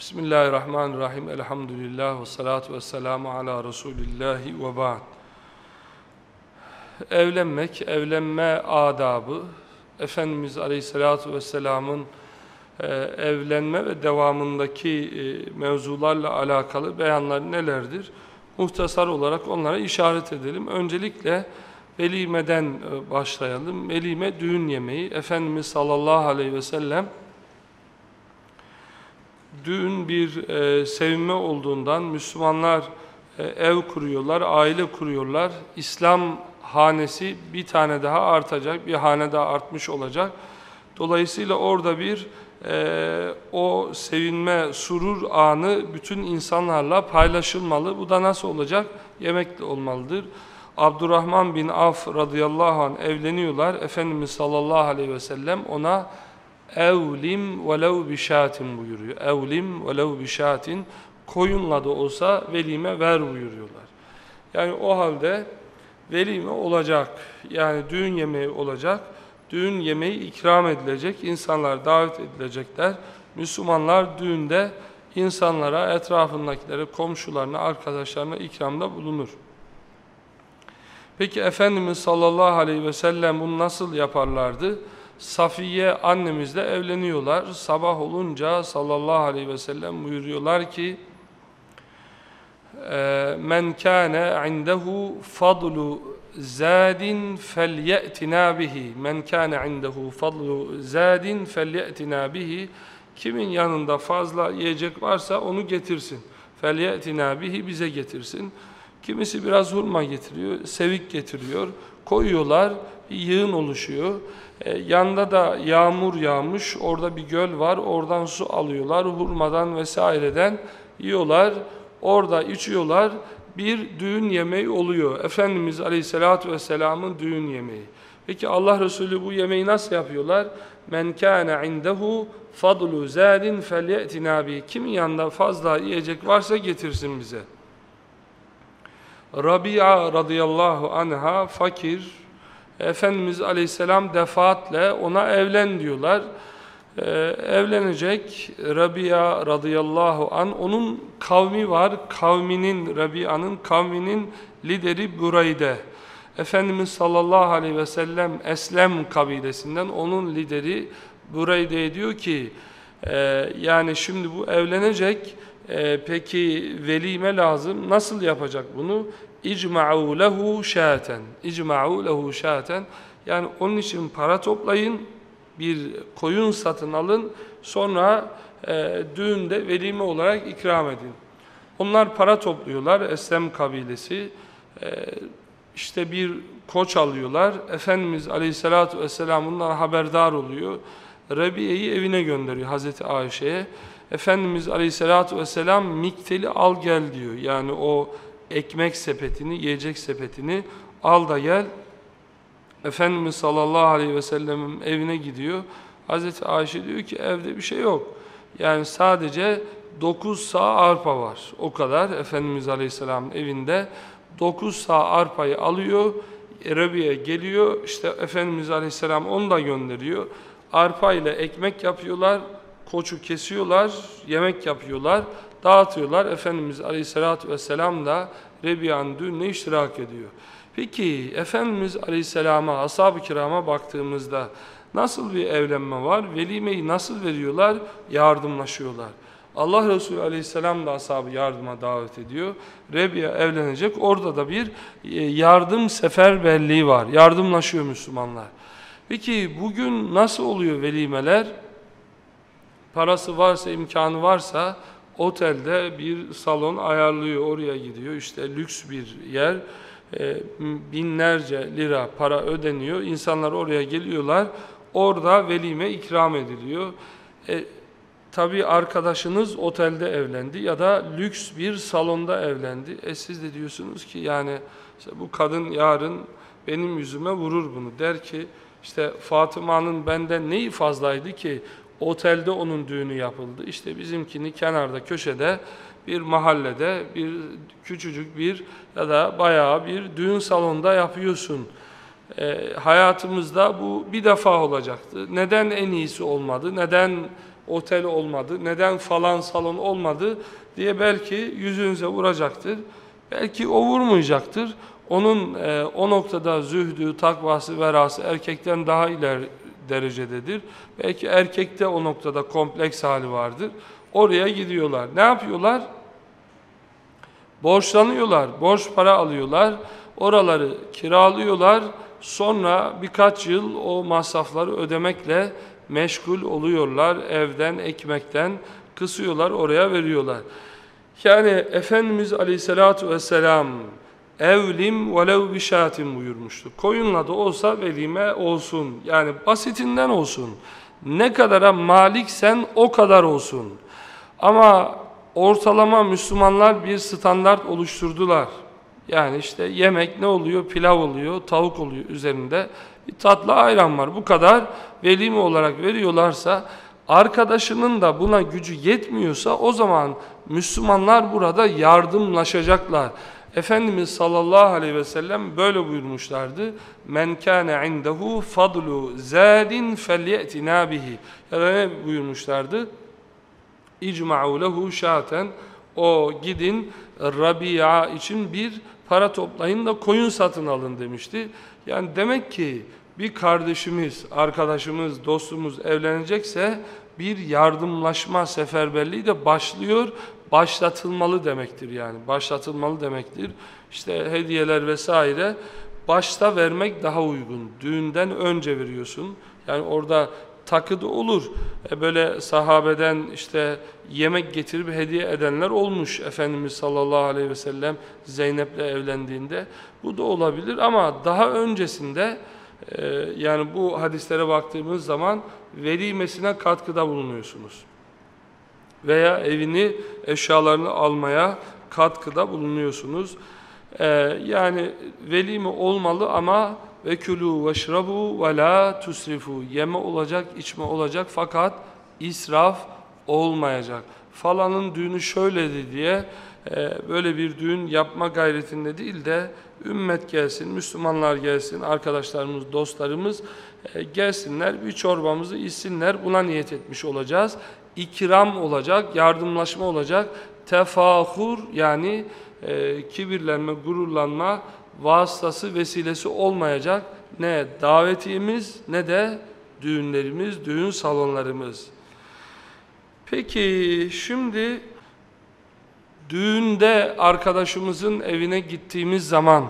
Bismillahirrahmanirrahim. Elhamdülillah ve salatu ve selamu ala Resulillahi ve ba'd. Evlenmek, evlenme adabı, Efendimiz Aleyhisselatü Vesselam'ın e, evlenme ve devamındaki e, mevzularla alakalı beyanları nelerdir? Muhtasar olarak onlara işaret edelim. Öncelikle velimeden e, başlayalım. Velime düğün yemeği. Efendimiz sallallahu aleyhi ve sellem düğün bir e, sevinme olduğundan Müslümanlar e, ev kuruyorlar, aile kuruyorlar. İslam hanesi bir tane daha artacak, bir hane daha artmış olacak. Dolayısıyla orada bir e, o sevinme, surur anı bütün insanlarla paylaşılmalı. Bu da nasıl olacak? Yemekle olmalıdır. Abdurrahman bin Af radıyallahu anh evleniyorlar. Efendimiz sallallahu aleyhi ve sellem ona evlim velev bişatin buyuruyor. Evlim velev bişatin koyunla da olsa velime ver buyuruyorlar. Yani o halde velime olacak. Yani düğün yemeği olacak. Düğün yemeği ikram edilecek. insanlar davet edilecekler. Müslümanlar düğünde insanlara, etrafındakilere, komşularına, arkadaşlarına ikramda bulunur. Peki Efendimiz sallallahu aleyhi ve sellem bunu nasıl yaparlardı? Safiye annemizle evleniyorlar. Sabah olunca sallallahu aleyhi ve sellem buyuruyorlar ki men kana indehu fadlu zadin felye'tina bihi. Men kana indehu fadlu zadin felye'tina bihi. Kimin yanında fazla yiyecek varsa onu getirsin. Felye'tina bihi bize getirsin. Kimisi biraz hurma getiriyor sevik getiriyor. Koyuyorlar yığın oluşuyor e, yanında da yağmur yağmış, orada bir göl var, oradan su alıyorlar, hurmadan vesaireden yiyorlar, orada içiyorlar, bir düğün yemeği oluyor. Efendimiz Aleyhisselatü Vesselam'ın düğün yemeği. Peki Allah Resulü bu yemeği nasıl yapıyorlar? Men kâne indehu fadlu zâdin felye'tinâ bi. Kimin yanında fazla yiyecek varsa getirsin bize. Rabia radıyallahu anha fakir, Efendimiz Aleyhisselam defaatle ona evlen diyorlar. Ee, evlenecek Rabia radıyallahu an onun kavmi var. Kavminin Rabia'nın kavminin lideri Burayde. Efendimiz sallallahu aleyhi ve sellem Eslem kabilesinden onun lideri Burayde diyor ki e, yani şimdi bu evlenecek e, peki velime lazım nasıl yapacak bunu? İcma'u lehu şaten. İcma'u lehu şaten. Yani onun için para toplayın, bir koyun satın alın, sonra e, düğünde velime olarak ikram edin. Onlar para topluyorlar, Eslem kabilesi. E, işte bir koç alıyorlar. Efendimiz Aleyhisselatü Vesselam bundan haberdar oluyor. Rabiye'yi evine gönderiyor Hazreti Ayşe'ye. Efendimiz Aleyhisselatü Vesselam mikteli al gel diyor. Yani o ekmek sepetini, yiyecek sepetini al da gel. Efendimiz sallallahu aleyhi ve sellem'in evine gidiyor. Hazreti Ayşe diyor ki evde bir şey yok. Yani sadece 9 sağ arpa var. O kadar Efendimiz aleyhisselamın evinde 9 sağ arpayı alıyor. Rabi'ye geliyor. İşte Efendimiz aleyhisselam onu da gönderiyor. Arpa ile ekmek yapıyorlar. Koçu kesiyorlar. Yemek yapıyorlar dağıtıyorlar. Efendimiz Aleyhisselatü Vesselam da Rebia'nın düğününe iştirak ediyor. Peki Efendimiz Aleyhisselam'a, ashab-ı kirama baktığımızda nasıl bir evlenme var? Velimeyi nasıl veriyorlar? Yardımlaşıyorlar. Allah Resulü Aleyhisselam da ashabı yardıma davet ediyor. Rebiya evlenecek. Orada da bir e, yardım seferberliği var. Yardımlaşıyor Müslümanlar. Peki bugün nasıl oluyor velimeler? Parası varsa, imkanı varsa otelde bir salon ayarlıyor, oraya gidiyor. İşte lüks bir yer, e, binlerce lira para ödeniyor. İnsanlar oraya geliyorlar, orada velime ikram ediliyor. E, Tabi arkadaşınız otelde evlendi ya da lüks bir salonda evlendi. E siz de diyorsunuz ki yani işte bu kadın yarın benim yüzüme vurur bunu. Der ki işte Fatıma'nın benden neyi fazlaydı ki Otelde onun düğünü yapıldı. İşte bizimkini kenarda, köşede bir mahallede, bir küçücük bir ya da bayağı bir düğün salonunda yapıyorsun. E, hayatımızda bu bir defa olacaktı. Neden en iyisi olmadı? Neden otel olmadı, neden falan salon olmadı diye belki yüzünüze vuracaktır. Belki o vurmayacaktır. Onun e, o noktada zühdü, takvası, verası erkekten daha ileri derecededir. Belki erkekte o noktada kompleks hali vardır. Oraya gidiyorlar. Ne yapıyorlar? Borçlanıyorlar, borç para alıyorlar, oraları kiralıyorlar. Sonra birkaç yıl o masrafları ödemekle meşgul oluyorlar. Evden, ekmekten kısıyorlar, oraya veriyorlar. Yani Efendimiz Aleyhisselatü Vesselam evlim velev bişatin buyurmuştu. Koyunla da olsa velime olsun. Yani basitinden olsun. Ne kadara maliksen o kadar olsun. Ama ortalama Müslümanlar bir standart oluşturdular. Yani işte yemek ne oluyor? Pilav oluyor, tavuk oluyor üzerinde. Bir tatlı ayran var. Bu kadar velime olarak veriyorlarsa arkadaşının da buna gücü yetmiyorsa o zaman Müslümanlar burada yardımlaşacaklar. Efendimiz sallallahu aleyhi ve sellem böyle buyurmuşlardı. Men kana indehu fadlu zadin felyetina bihi. Ya da ne buyurmuşlardı? İcma'u lehu şaten. O gidin Rabia için bir para toplayın da koyun satın alın demişti. Yani demek ki bir kardeşimiz, arkadaşımız, dostumuz evlenecekse bir yardımlaşma seferberliği de başlıyor, başlatılmalı demektir yani. Başlatılmalı demektir. İşte hediyeler vesaire başta vermek daha uygun. Düğünden önce veriyorsun. Yani orada takı da olur. E böyle sahabeden işte yemek getirip hediye edenler olmuş Efendimiz sallallahu aleyhi ve sellem Zeynep'le evlendiğinde. Bu da olabilir ama daha öncesinde e, yani bu hadislere baktığımız zaman velimesine katkıda bulunuyorsunuz. Veya evini, eşyalarını almaya katkıda bulunuyorsunuz. E, yani velime olmalı ama ve külü ve şrabu ve la tusrifu. Yeme olacak, içme olacak fakat israf olmayacak. Falanın düğünü şöyledi diye e, böyle bir düğün yapma gayretinde değil de ümmet gelsin, Müslümanlar gelsin, arkadaşlarımız, dostlarımız e, gelsinler, bir çorbamızı içsinler. Buna niyet etmiş olacağız. İkram olacak, yardımlaşma olacak. Tefahur yani e, kibirlenme, gururlanma, vasıtası, vesilesi olmayacak ne davetiyemiz ne de düğünlerimiz, düğün salonlarımız. Peki şimdi düğünde arkadaşımızın evine gittiğimiz zaman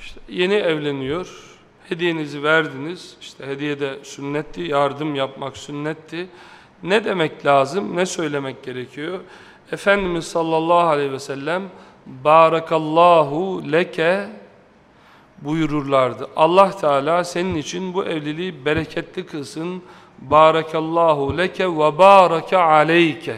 işte yeni evleniyor, hediyenizi verdiniz, işte hediye de sünnetti, yardım yapmak sünnetti. Ne demek lazım, ne söylemek gerekiyor? Efendimiz sallallahu aleyhi ve sellem Barakallahu leke buyururlardı. Allah Teala senin için bu evliliği bereketli kılsın. Barakallahu leke ve baraka aleyke.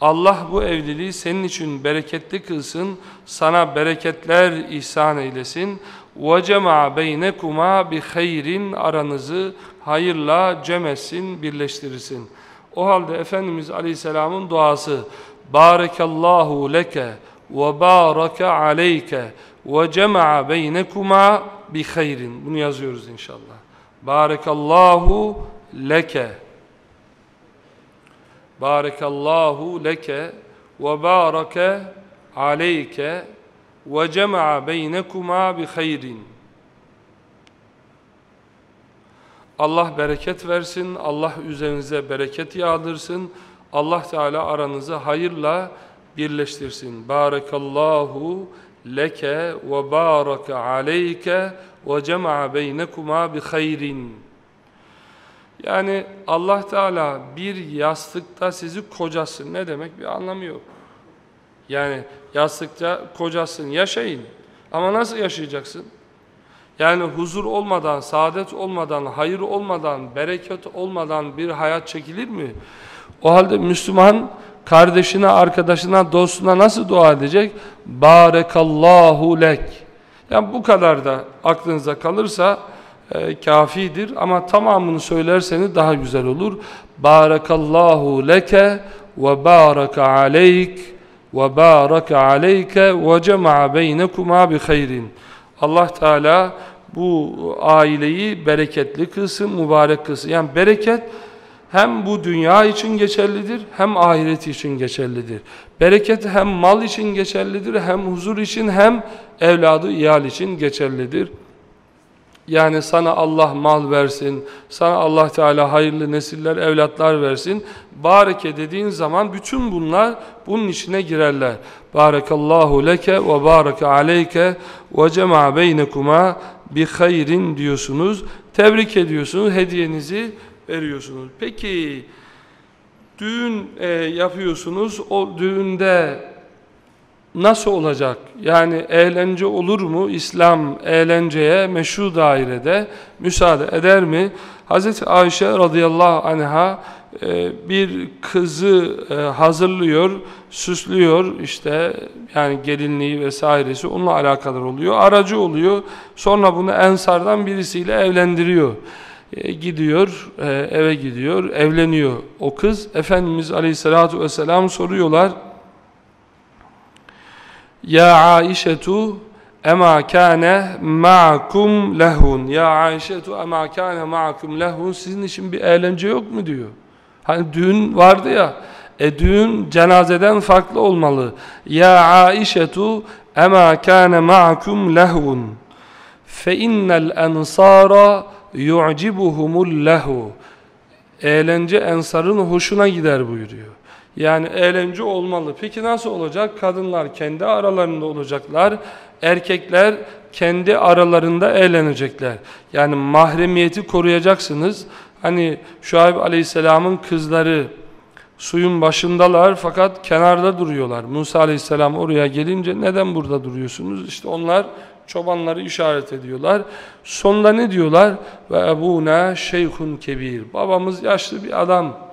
Allah bu evliliği senin için bereketli kılsın. Sana bereketler ihsan eylesin. Ve cema beynekuma bi hayrin aranızı hayırla cem etsin, birleştirirsin. O halde Efendimiz Aleyhisselam'ın duası Barakallahu leke وَبَارَكَ عَلَيْكَ وَجَمَعَ بَيْنَكُمَا بِخَيْرٍ Bunu yazıyoruz inşallah. Barakallahu leke Barakallahu leke ve barake aleyke beynekuma bi hayrin. Allah bereket versin, Allah üzerinize bereket yağdırsın, Allah Teala aranızı hayırla birleştirsin. Barakallahu leke ve baraka aleyke ve cema'a beynekuma bi hayrin. Yani Allah Teala bir yastıkta sizi kocasın. Ne demek? Bir anlamı yok. Yani yastıkta kocasın, yaşayın. Ama nasıl yaşayacaksın? Yani huzur olmadan, saadet olmadan, hayır olmadan, bereket olmadan bir hayat çekilir mi? O halde Müslüman kardeşine, arkadaşına, dostuna nasıl dua edecek? Barekallahu lek. Yani bu kadar da aklınıza kalırsa e, kafidir ama tamamını söylerseniz daha güzel olur. Barekallahu leke ve baraka aleyk ve ve cema'a beynekuma bi hayrin. Allah Teala bu aileyi bereketli kılsın, mübarek kılsın. Yani bereket hem bu dünya için geçerlidir hem ahiret için geçerlidir. Bereket hem mal için geçerlidir hem huzur için hem evladı iyal için geçerlidir. Yani sana Allah mal versin, sana Allah Teala hayırlı nesiller, evlatlar versin. Bareke dediğin zaman bütün bunlar bunun içine girerler. Barakallahu leke ve bareke aleyke ve cema beynekuma bi hayrin diyorsunuz. Tebrik ediyorsunuz, hediyenizi veriyorsunuz. Peki düğün e, yapıyorsunuz, o düğünde nasıl olacak? Yani eğlence olur mu? İslam eğlenceye meşru dairede müsaade eder mi? Hz. Ayşe radıyallahu anha e, bir kızı e, hazırlıyor, süslüyor işte yani gelinliği vesairesi onunla alakadar oluyor. Aracı oluyor. Sonra bunu Ensardan birisiyle evlendiriyor. E, gidiyor, eve gidiyor, evleniyor o kız. Efendimiz Aleyhisselatü Vesselam soruyorlar. Ya Aişetu ema kâne ma'akum lehun. Ya Aişetu ema kâne ma'akum lehun. Sizin için bir eğlence yok mu diyor. Hani düğün vardı ya. E düğün cenazeden farklı olmalı. Ya Aişetu ema kâne ma'akum lehun. Fe innel ensara yu'cibuhumul lehu. Eğlence ensarın hoşuna gider buyuruyor. Yani eğlence olmalı. Peki nasıl olacak? Kadınlar kendi aralarında olacaklar. Erkekler kendi aralarında eğlenecekler. Yani mahremiyeti koruyacaksınız. Hani Şuayb Aleyhisselam'ın kızları suyun başındalar fakat kenarda duruyorlar. Musa Aleyhisselam oraya gelince neden burada duruyorsunuz? İşte onlar çobanları işaret ediyorlar. Sonunda ne diyorlar? Ve ebuna şeyhun kebir. Babamız yaşlı bir adam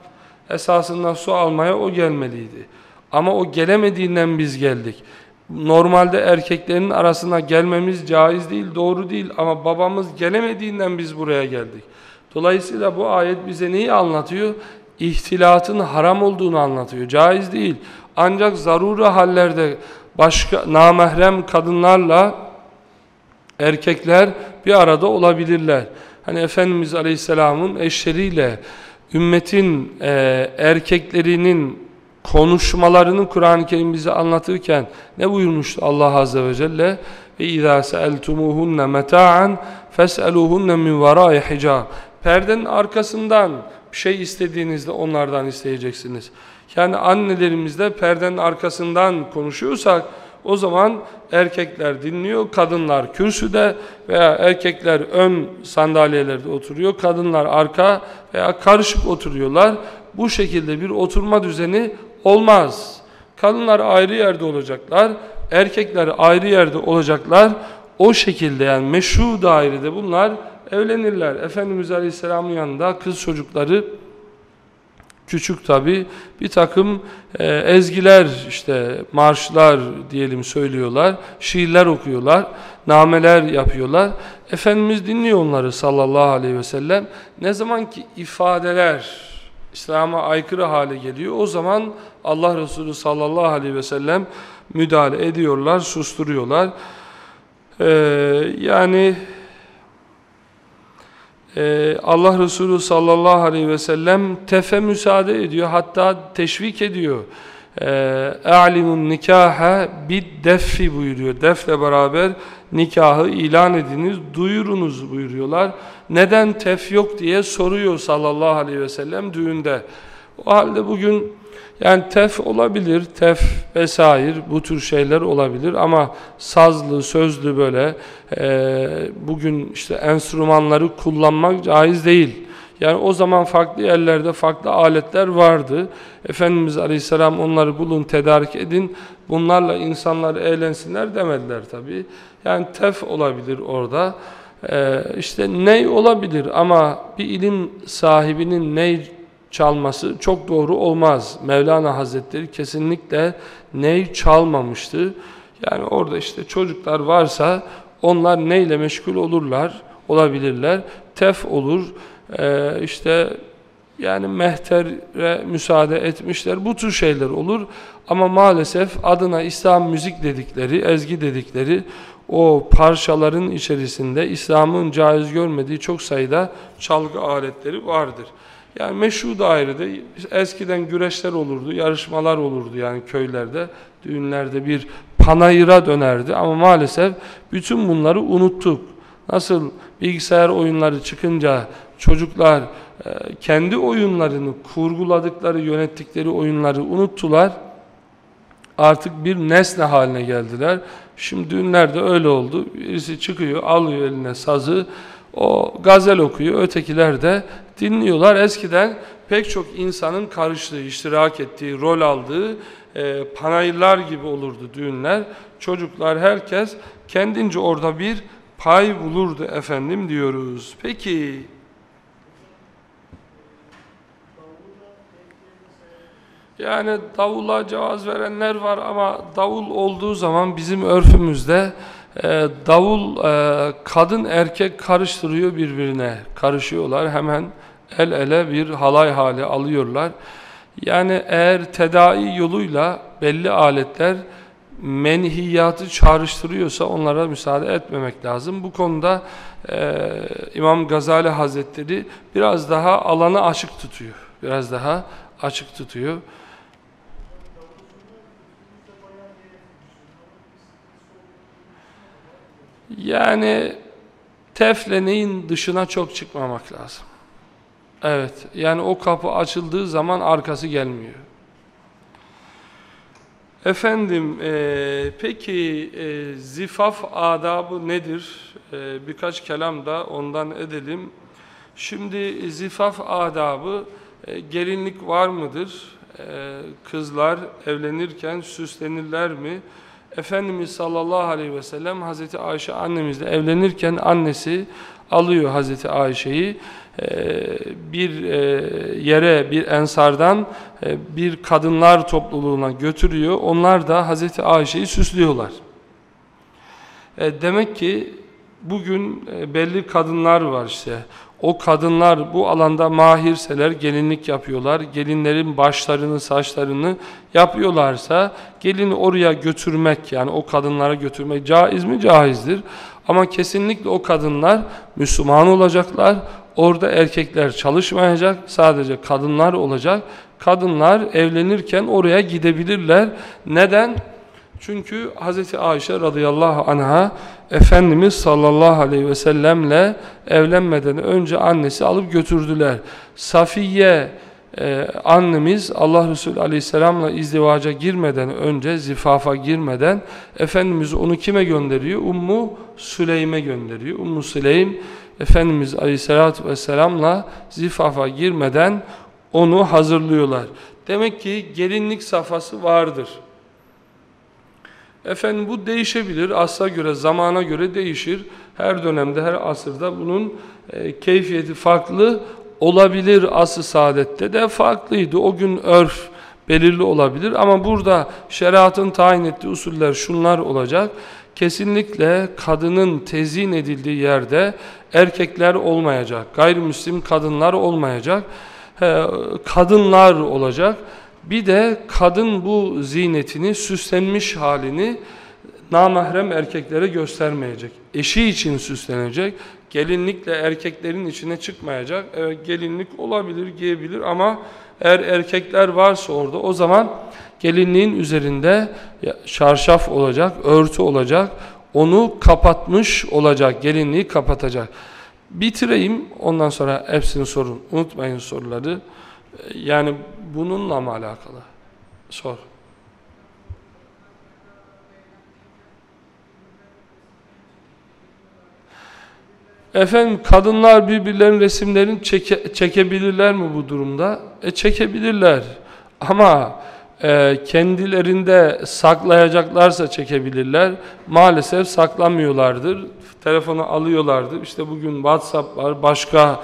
esasında su almaya o gelmeliydi. Ama o gelemediğinden biz geldik. Normalde erkeklerin arasına gelmemiz caiz değil, doğru değil ama babamız gelemediğinden biz buraya geldik. Dolayısıyla bu ayet bize neyi anlatıyor? İhtilatın haram olduğunu anlatıyor. Caiz değil. Ancak zaruri hallerde başka namahrem kadınlarla erkekler bir arada olabilirler. Hani Efendimiz Aleyhisselam'ın eşleriyle ümmetin e, erkeklerinin konuşmalarını Kur'an-ı Kerim bize anlatırken ne buyurmuştu Allah Azze ve Celle? Ve izâ se'eltumuhunne meta'an fes'eluhunne min verâi hicab. Perdenin arkasından bir şey istediğinizde onlardan isteyeceksiniz. Yani annelerimizde perdenin arkasından konuşuyorsak o zaman erkekler dinliyor, kadınlar kürsüde veya erkekler ön sandalyelerde oturuyor, kadınlar arka veya karışık oturuyorlar. Bu şekilde bir oturma düzeni olmaz. Kadınlar ayrı yerde olacaklar, erkekler ayrı yerde olacaklar. O şekilde yani meşru dairede bunlar evlenirler. Efendimiz Aleyhisselam'ın yanında kız çocukları küçük tabi bir takım e, ezgiler işte marşlar diyelim söylüyorlar, şiirler okuyorlar, nameler yapıyorlar. Efendimiz dinliyor onları sallallahu aleyhi ve sellem. Ne zaman ki ifadeler İslam'a aykırı hale geliyor o zaman Allah Resulü sallallahu aleyhi ve sellem müdahale ediyorlar, susturuyorlar. Ee, yani ee, Allah Resulü sallallahu aleyhi ve sellem tefe müsaade ediyor hatta teşvik ediyor. اَعْلِمُ nikaha bid deffi buyuruyor. Defle beraber nikahı ilan ediniz, duyurunuz buyuruyorlar. Neden tef yok diye soruyor sallallahu aleyhi ve sellem düğünde. O halde bugün yani tef olabilir, tef vesaire bu tür şeyler olabilir ama sazlı, sözlü böyle e, bugün işte enstrümanları kullanmak caiz değil. Yani o zaman farklı yerlerde farklı aletler vardı. Efendimiz Aleyhisselam onları bulun, tedarik edin. Bunlarla insanlar eğlensinler demediler tabii. Yani tef olabilir orada. Ee, işte ney olabilir ama bir ilim sahibinin ney çalması çok doğru olmaz. Mevlana Hazretleri kesinlikle ney çalmamıştı. Yani orada işte çocuklar varsa onlar neyle meşgul olurlar, olabilirler. Tef olur, ee, işte yani mehtere müsaade etmişler. Bu tür şeyler olur. Ama maalesef adına İslam müzik dedikleri, ezgi dedikleri o parçaların içerisinde İslam'ın caiz görmediği çok sayıda çalgı aletleri vardır. Yani meşru dairede eskiden güreşler olurdu, yarışmalar olurdu yani köylerde, düğünlerde bir panayıra dönerdi ama maalesef bütün bunları unuttuk. Nasıl bilgisayar oyunları çıkınca çocuklar e, kendi oyunlarını kurguladıkları, yönettikleri oyunları unuttular. Artık bir nesne haline geldiler. Şimdi düğünlerde öyle oldu. Birisi çıkıyor, alıyor eline sazı, o gazel okuyor, ötekiler de dinliyorlar. Eskiden pek çok insanın karıştığı, iştirak ettiği, rol aldığı e, panayırlar gibi olurdu düğünler. Çocuklar, herkes kendince orada bir pay bulurdu efendim diyoruz. Peki... Yani davula cevaz verenler var ama davul olduğu zaman bizim örfümüzde e, davul e, kadın erkek karıştırıyor birbirine. Karışıyorlar hemen el ele bir halay hali alıyorlar. Yani eğer tedai yoluyla belli aletler menhiyatı çağrıştırıyorsa onlara müsaade etmemek lazım. Bu konuda e, İmam Gazali Hazretleri biraz daha alanı açık tutuyor. Biraz daha açık tutuyor. Yani tefleneyin dışına çok çıkmamak lazım. Evet, yani o kapı açıldığı zaman arkası gelmiyor. Efendim, e, peki e, zifaf adabı nedir? E, birkaç kelam da ondan edelim. Şimdi zifaf adabı, e, gelinlik var mıdır? E, kızlar evlenirken süslenirler mi? Efendimiz sallallahu aleyhi ve sellem Hazreti Ayşe annemizle evlenirken annesi alıyor Hazreti Ayşe'yi bir e, yere bir ensardan e, bir kadınlar topluluğuna götürüyor. Onlar da Hazreti Ayşe'yi süslüyorlar. Demek ki bugün belli kadınlar var işte. O kadınlar bu alanda mahirseler gelinlik yapıyorlar. Gelinlerin başlarını, saçlarını yapıyorlarsa gelini oraya götürmek yani o kadınlara götürmek caiz mi? Caizdir. Ama kesinlikle o kadınlar Müslüman olacaklar. Orada erkekler çalışmayacak. Sadece kadınlar olacak. Kadınlar evlenirken oraya gidebilirler. Neden? Çünkü Hz. Ayşe radıyallahu anha Efendimiz sallallahu aleyhi ve sellemle evlenmeden önce annesi alıp götürdüler. Safiye e, annemiz Allah Resulü aleyhisselamla izdivaca girmeden önce, zifafa girmeden Efendimiz onu kime gönderiyor? Ummu Süleym'e gönderiyor. Ummu Süleym Efendimiz aleyhisselatü vesselamla zifafa girmeden onu hazırlıyorlar. Demek ki gelinlik safhası vardır. Efendim bu değişebilir. Asla göre, zamana göre değişir. Her dönemde, her asırda bunun e, keyfiyeti farklı olabilir. Asr-ı saadette de farklıydı. O gün örf belirli olabilir. Ama burada şeriatın tayin ettiği usuller şunlar olacak. Kesinlikle kadının tezin edildiği yerde erkekler olmayacak. Gayrimüslim kadınlar olmayacak. Kadınlar olacak. Bir de kadın bu zinetini, süslenmiş halini namahrem erkeklere göstermeyecek. Eşi için süslenecek. Gelinlikle erkeklerin içine çıkmayacak. Evet gelinlik olabilir, giyebilir ama eğer erkekler varsa orada o zaman gelinliğin üzerinde şarşaf olacak, örtü olacak. Onu kapatmış olacak, gelinliği kapatacak. Bitireyim ondan sonra hepsini sorun. Unutmayın soruları. Yani bununla mı alakalı? Sor. Efendim kadınlar birbirlerinin resimlerini çeke, çekebilirler mi bu durumda? E çekebilirler. Ama e, kendilerinde saklayacaklarsa çekebilirler. Maalesef saklamıyorlardır. Telefonu alıyorlardır. İşte bugün WhatsApp var, başka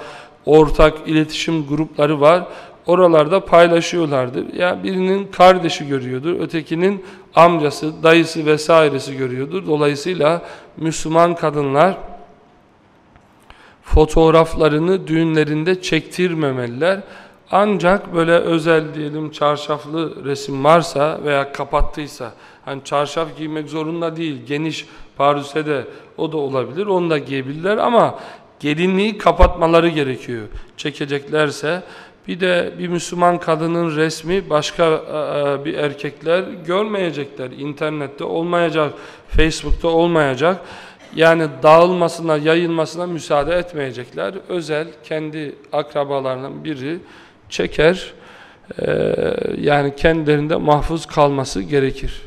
ortak iletişim grupları var oralarda paylaşıyorlardır. Ya birinin kardeşi görüyordur, ötekinin amcası, dayısı vesairesi görüyordur. Dolayısıyla Müslüman kadınlar fotoğraflarını düğünlerinde çektirmemeliler. Ancak böyle özel diyelim çarşaflı resim varsa veya kapattıysa hani çarşaf giymek zorunda değil geniş parüse de o da olabilir onu da giyebilirler ama gelinliği kapatmaları gerekiyor çekeceklerse Bir de bir Müslüman kadının resmi başka e, e, bir erkekler görmeyecekler. İnternette olmayacak, Facebook'ta olmayacak. Yani dağılmasına, yayılmasına müsaade etmeyecekler. Özel kendi akrabalarından biri çeker. E, yani kendilerinde mahfuz kalması gerekir.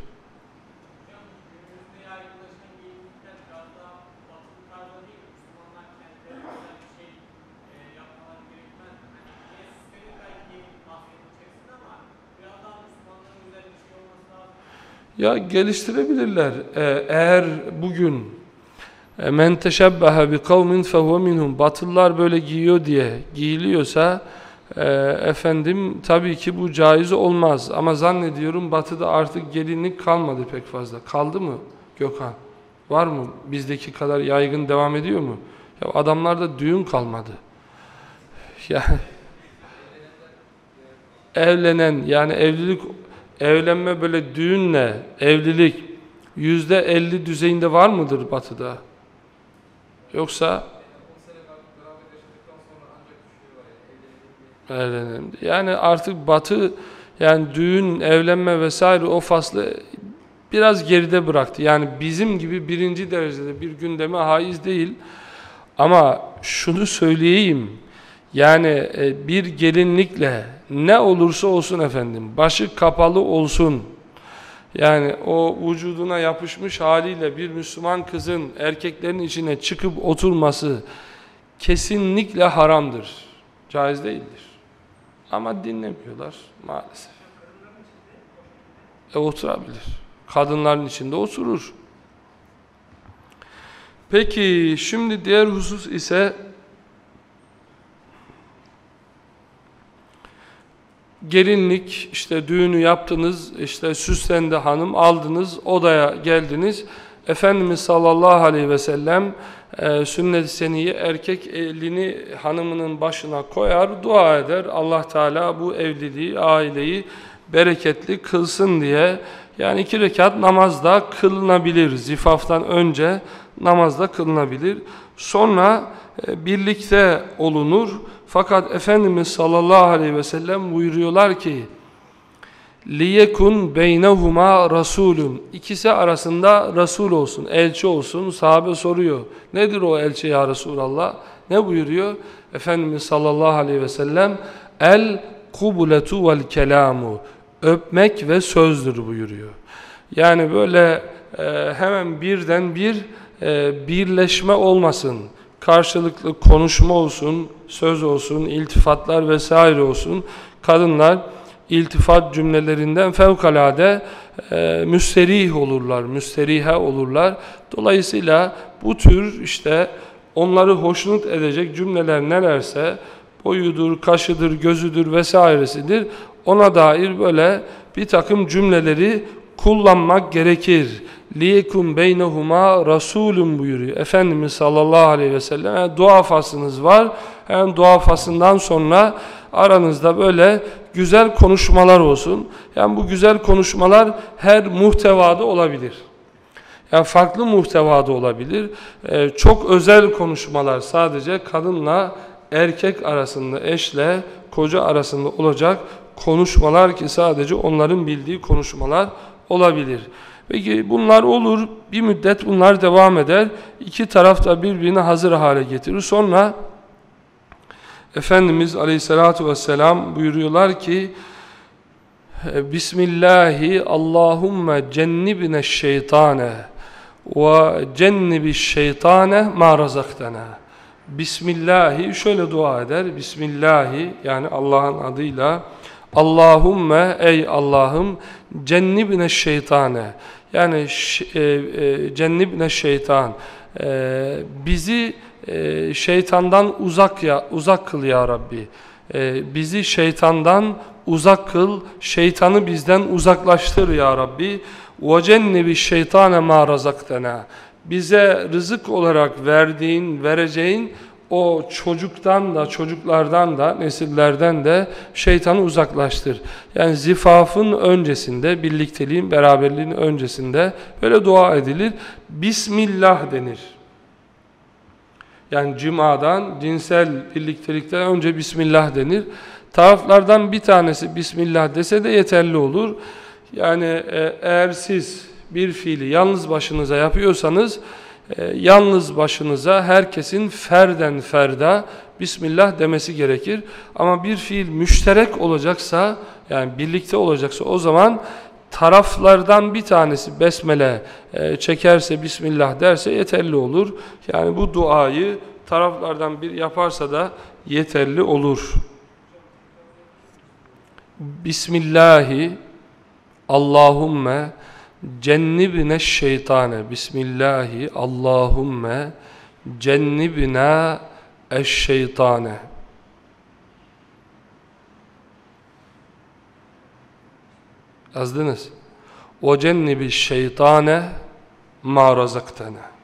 Ya geliştirebilirler. Ee, eğer bugün e, men teşebbehe bi kavmin fehuve minhum Batılılar böyle giyiyor diye giyiliyorsa e, efendim tabii ki bu caiz olmaz. Ama zannediyorum batıda artık gelinlik kalmadı pek fazla. Kaldı mı Gökhan? Var mı? Bizdeki kadar yaygın devam ediyor mu? Ya adamlarda düğün kalmadı. Yani evlenen yani evlilik evlenme böyle düğünle evlilik yüzde elli düzeyinde var mıdır batıda? Yoksa Yani artık batı yani düğün, evlenme vesaire o faslı biraz geride bıraktı. Yani bizim gibi birinci derecede bir gündeme haiz değil. Ama şunu söyleyeyim. Yani e, bir gelinlikle ne olursa olsun efendim, başı kapalı olsun. Yani o vücuduna yapışmış haliyle bir Müslüman kızın erkeklerin içine çıkıp oturması kesinlikle haramdır. Caiz değildir. Ama dinlemiyorlar maalesef. E oturabilir. Kadınların içinde oturur. Peki şimdi diğer husus ise gelinlik işte düğünü yaptınız işte süslendi hanım aldınız odaya geldiniz Efendimiz sallallahu aleyhi ve sellem e, sünnet-i seniye erkek elini hanımının başına koyar dua eder. Allah Teala bu evliliği aileyi bereketli kılsın diye. Yani iki rekat namazda kılınabilir. Zifaftan önce namazda kılınabilir. Sonra e, birlikte olunur. Fakat Efendimiz sallallahu aleyhi ve sellem buyuruyorlar ki liyekun beynehuma rasulun. İkisi arasında rasul olsun elçi olsun. Sahabe soruyor nedir o elçi ya Resulallah? Ne buyuruyor? Efendimiz sallallahu aleyhi ve sellem el kubuletu vel kelamu. Öpmek ve sözdür buyuruyor. Yani böyle e, hemen birden bir e, birleşme olmasın. Karşılıklı konuşma olsun, söz olsun, iltifatlar vesaire olsun. Kadınlar iltifat cümlelerinden fevkalade e, müsterih olurlar, müsterihe olurlar. Dolayısıyla bu tür işte onları hoşnut edecek cümleler nelerse boyudur, kaşıdır, gözüdür vesairesidir. Ona dair böyle bir takım cümleleri kullanmak gerekir liyekum beynehuma rasulun buyuruyor. Efendimiz sallallahu aleyhi ve sellem yani dua fasınız var. Yani dua fasından sonra aranızda böyle güzel konuşmalar olsun. Yani bu güzel konuşmalar her muhtevada olabilir. Yani farklı muhtevada olabilir. Ee, çok özel konuşmalar sadece kadınla erkek arasında, eşle koca arasında olacak konuşmalar ki sadece onların bildiği konuşmalar olabilir. Peki bunlar olur, bir müddet bunlar devam eder. İki taraf da birbirine hazır hale getirir. Sonra Efendimiz Aleyhisselatü Vesselam buyuruyorlar ki Bismillahi Allahümme cennibne şeytane ve cennibi şeytane ma razaktana. Bismillahi şöyle dua eder. Bismillahi yani Allah'ın adıyla Allahümme ey Allah'ım cennibne şeytane. Yani e, e, cennibne şeytan. E, bizi e, şeytandan uzak ya uzak kıl ya Rabbi. E, bizi şeytandan uzak kıl şeytanı bizden uzaklaştır ya Rabbi. ve cennibi şeytane ma razaktena bize rızık olarak verdiğin vereceğin o çocuktan da çocuklardan da nesillerden de şeytanı uzaklaştır. Yani zifafın öncesinde, birlikteliğin, beraberliğin öncesinde böyle dua edilir. Bismillah denir. Yani cimadan, cinsel birliktelikten önce Bismillah denir. Taraflardan bir tanesi Bismillah dese de yeterli olur. Yani e, eğer siz bir fiili yalnız başınıza yapıyorsanız, yalnız başınıza herkesin ferden ferda Bismillah demesi gerekir. Ama bir fiil müşterek olacaksa, yani birlikte olacaksa o zaman taraflardan bir tanesi besmele e, çekerse Bismillah derse yeterli olur. Yani bu duayı taraflardan bir yaparsa da yeterli olur. Bismillahi Allahümme cennibne şeytane Bismillahi Allahümme cennibna eşşeytane Yazdınız. O cennibi şeytane ma razaktana.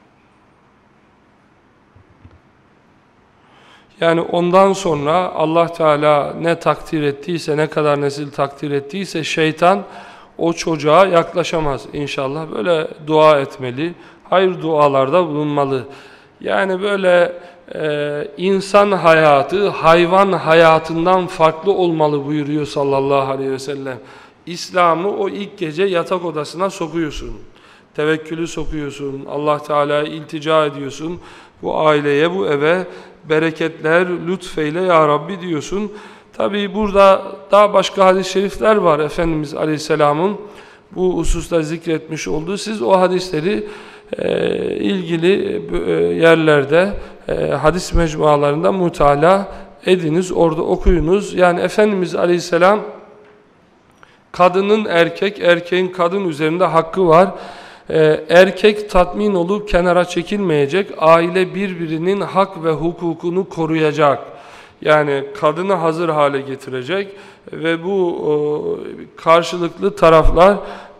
Yani ondan sonra Allah Teala ne takdir ettiyse, ne kadar nesil takdir ettiyse şeytan o çocuğa yaklaşamaz inşallah. Böyle dua etmeli, hayır dualarda bulunmalı. Yani böyle e, insan hayatı hayvan hayatından farklı olmalı buyuruyor sallallahu aleyhi ve sellem. İslam'ı o ilk gece yatak odasına sokuyorsun. Tevekkülü sokuyorsun. Allah Teala'ya iltica ediyorsun. Bu aileye, bu eve bereketler lütfeyle ya Rabbi diyorsun. Tabi burada daha başka hadis-i şerifler var Efendimiz Aleyhisselam'ın bu hususta zikretmiş olduğu. Siz o hadisleri e, ilgili e, yerlerde e, hadis mecmualarında mutala ediniz, orada okuyunuz. Yani Efendimiz Aleyhisselam kadının erkek, erkeğin kadın üzerinde hakkı var. Ee, erkek tatmin olup kenara çekilmeyecek, aile birbirinin hak ve hukukunu koruyacak. Yani kadını hazır hale getirecek ve bu karşılıklı taraflar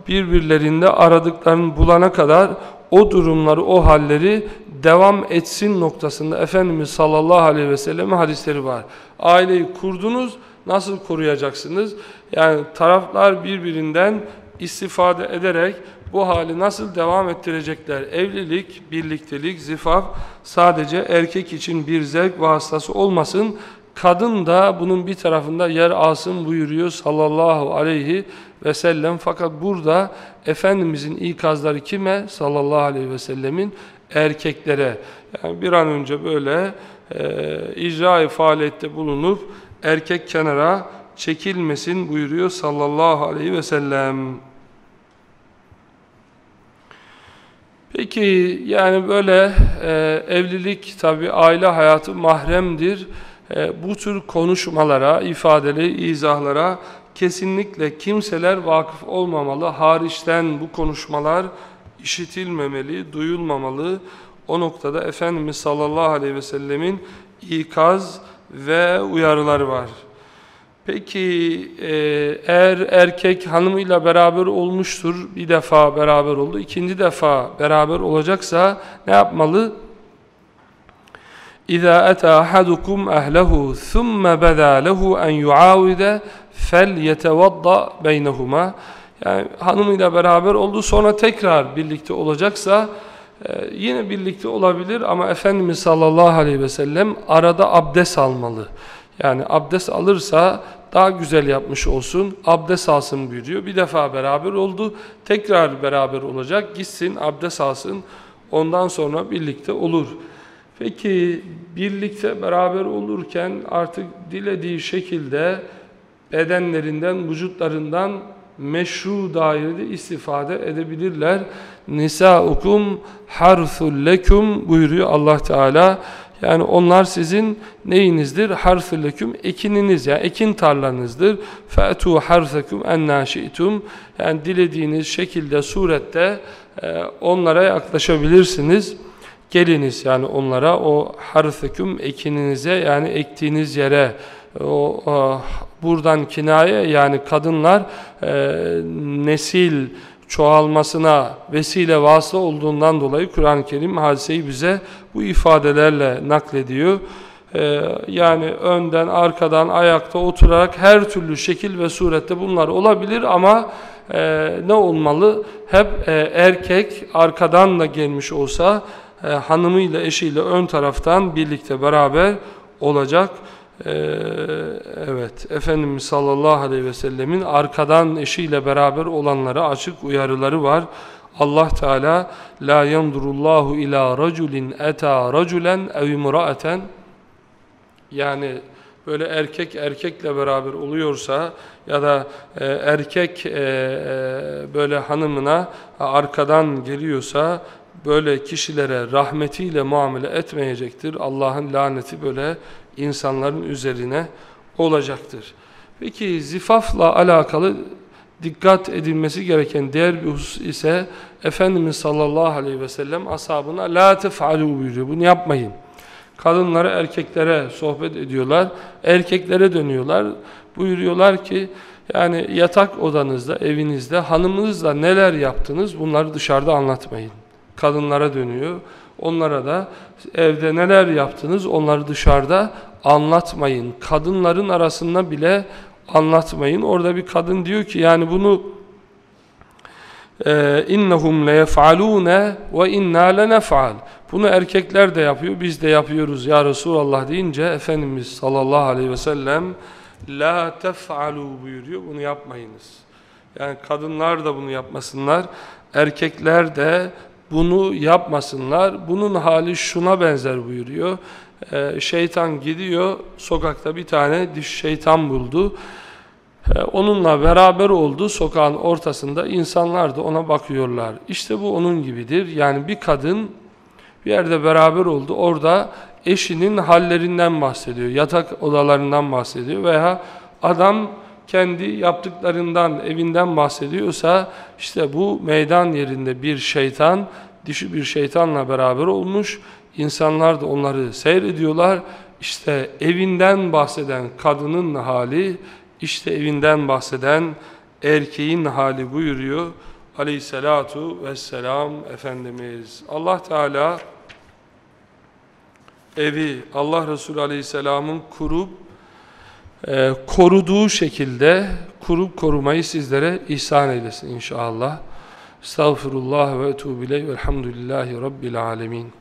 birbirlerinde aradıklarını bulana kadar o durumları, o halleri devam etsin noktasında Efendimiz sallallahu aleyhi ve sellem hadisleri var. Aileyi kurdunuz, nasıl koruyacaksınız? Yani taraflar birbirinden istifade ederek bu hali nasıl devam ettirecekler? Evlilik, birliktelik, zifaf sadece erkek için bir zevk vasıtası olmasın. Kadın da bunun bir tarafında yer alsın buyuruyor sallallahu aleyhi ve sellem. Fakat burada Efendimizin ikazları kime? Sallallahu aleyhi ve sellemin erkeklere. Yani bir an önce böyle e, icra faaliyette bulunup erkek kenara çekilmesin buyuruyor sallallahu aleyhi ve sellem. Peki yani böyle e, evlilik tabi aile hayatı mahremdir. E, bu tür konuşmalara, ifadeli izahlara kesinlikle kimseler vakıf olmamalı. Hariçten bu konuşmalar işitilmemeli, duyulmamalı. O noktada Efendimiz sallallahu aleyhi ve sellemin ikaz ve uyarıları var. Peki e, eğer erkek hanımıyla beraber olmuştur, bir defa beraber oldu, ikinci defa beraber olacaksa ne yapmalı? اِذَا اَتَى اَحَدُكُمْ اَهْلَهُ ثُمَّ بَذَا لَهُ اَنْ يُعَاوِدَ فَلْيَتَوَضَّ بَيْنَهُمَا Yani hanımıyla beraber oldu, sonra tekrar birlikte olacaksa e, yine birlikte olabilir ama Efendimiz sallallahu aleyhi ve sellem arada abdest almalı. Yani abdest alırsa daha güzel yapmış olsun, abdest alsın buyuruyor. Bir defa beraber oldu, tekrar beraber olacak, gitsin abdest alsın, ondan sonra birlikte olur. Peki birlikte beraber olurken artık dilediği şekilde bedenlerinden, vücutlarından meşru dairede istifade edebilirler. Nisaukum harthul lekum buyuruyor Allah Teala. Yani onlar sizin neyinizdir? Harfüleküm ekininiz yani ekin tarlanızdır. Fe'tu harfekum şi'tum. Yani dilediğiniz şekilde surette e, onlara yaklaşabilirsiniz. Geliniz yani onlara o harfeküm ekininize yani ektiğiniz yere o, o buradan kinaye yani kadınlar e, nesil çoğalmasına vesile vasıta olduğundan dolayı Kur'an-ı Kerim hadiseyi bize bu ifadelerle naklediyor. Ee, yani önden, arkadan, ayakta oturarak her türlü şekil ve surette bunlar olabilir ama e, ne olmalı? Hep e, erkek arkadan da gelmiş olsa e, hanımıyla, eşiyle ön taraftan birlikte beraber olacak. Ee, evet, Efendimiz sallallahu aleyhi ve sellemin arkadan eşiyle beraber olanlara açık uyarıları var. Allah Teala la yandurullahu ila raculin eta raculen ev imraaten yani böyle erkek erkekle beraber oluyorsa ya da e, erkek e, e, böyle hanımına arkadan geliyorsa böyle kişilere rahmetiyle muamele etmeyecektir. Allah'ın laneti böyle insanların üzerine olacaktır. Peki zifafla alakalı dikkat edilmesi gereken diğer bir husus ise Efendimiz sallallahu aleyhi ve sellem ashabına la tef'alu buyuruyor. Bunu yapmayın. Kadınlara erkeklere sohbet ediyorlar. Erkeklere dönüyorlar. Buyuruyorlar ki yani yatak odanızda, evinizde hanımınızla neler yaptınız bunları dışarıda anlatmayın. Kadınlara dönüyor. Onlara da evde neler yaptınız onları dışarıda anlatmayın. Kadınların arasında bile anlatmayın. Orada bir kadın diyor ki yani bunu e, innehum leyef'alune ve inna lenef'al. Bunu erkekler de yapıyor, biz de yapıyoruz ya Resulallah deyince Efendimiz sallallahu aleyhi ve sellem la tef'alu buyuruyor. Bunu yapmayınız. Yani kadınlar da bunu yapmasınlar. Erkekler de bunu yapmasınlar. Bunun hali şuna benzer buyuruyor. Ee, şeytan gidiyor, sokakta bir tane diş şeytan buldu. Ee, onunla beraber oldu sokağın ortasında insanlar da ona bakıyorlar. İşte bu onun gibidir. Yani bir kadın bir yerde beraber oldu. Orada eşinin hallerinden bahsediyor. Yatak odalarından bahsediyor veya adam kendi yaptıklarından, evinden bahsediyorsa işte bu meydan yerinde bir şeytan, dişi bir şeytanla beraber olmuş. İnsanlar da onları seyrediyorlar. İşte evinden bahseden kadının hali, işte evinden bahseden erkeğin hali buyuruyor. Aleyhisselatu vesselam Efendimiz. Allah Teala evi Allah Resulü Aleyhisselam'ın kurup e, koruduğu şekilde kurup korumayı sizlere ihsan eylesin inşallah. Estağfirullah ve etûbü ileyh velhamdülillahi rabbil alemin.